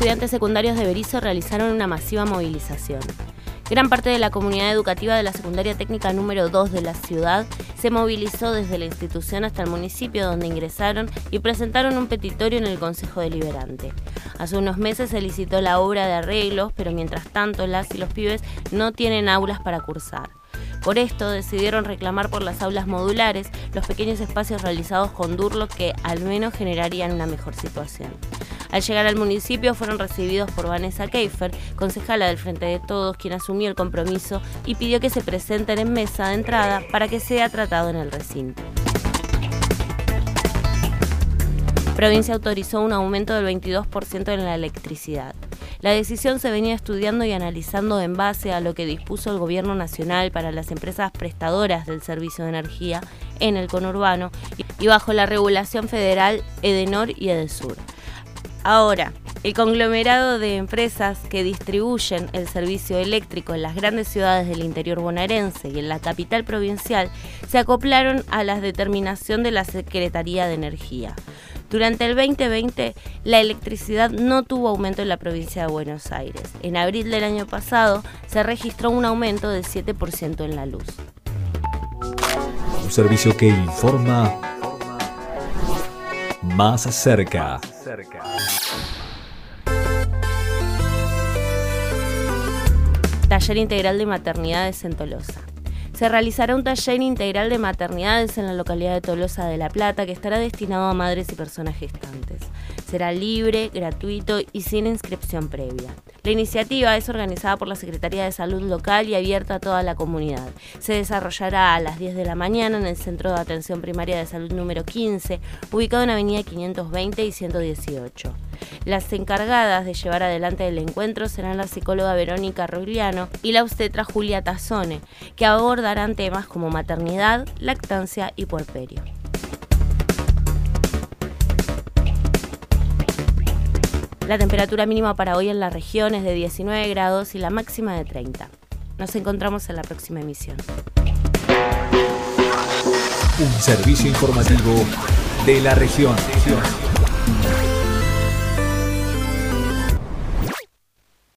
Estudiantes secundarios de Berizo realizaron una masiva movilización. Gran parte de la comunidad educativa de la secundaria técnica número 2 de la ciudad se movilizó desde la institución hasta el municipio donde ingresaron y presentaron un petitorio en el Consejo Deliberante. Hace unos meses se licitó la obra de arreglos, pero mientras tanto las y los pibes no tienen aulas para cursar. Por esto decidieron reclamar por las aulas modulares los pequeños espacios realizados con Durlo que al menos generarían una mejor situación. Al llegar al municipio fueron recibidos por Vanessa Keifer, concejala del Frente de Todos, quien asumió el compromiso y pidió que se presenten en mesa de entrada para que sea tratado en el recinto. Provincia autorizó un aumento del 22% en la electricidad. La decisión se venía estudiando y analizando en base a lo que dispuso el Gobierno Nacional para las empresas prestadoras del servicio de energía en el conurbano y bajo la regulación federal Edenor y Edesur. Ahora, el conglomerado de empresas que distribuyen el servicio eléctrico en las grandes ciudades del interior bonaerense y en la capital provincial se acoplaron a la determinación de la Secretaría de Energía. Durante el 2020, la electricidad no tuvo aumento en la provincia de Buenos Aires. En abril del año pasado se registró un aumento del 7% en la luz. Un servicio que informa más cerca. Taller Integral de Maternidades en Tolosa. Se realizará un taller integral de maternidades en la localidad de Tolosa de La Plata que estará destinado a madres y personas gestantes. Será libre, gratuito y sin inscripción previa. La iniciativa es organizada por la Secretaría de Salud Local y abierta a toda la comunidad. Se desarrollará a las 10 de la mañana en el Centro de Atención Primaria de Salud número 15, ubicado en Avenida 520 y 118. Las encargadas de llevar adelante el encuentro serán la psicóloga Verónica Rogliano y la obstetra Julia Tazzone, que abordarán temas como maternidad, lactancia y puerperio. La temperatura mínima para hoy en la región es de 19 grados y la máxima de 30. Nos encontramos en la próxima emisión. Un servicio informativo de la región.